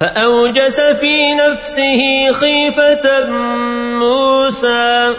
فأوجس في نفسه خيفة موسى.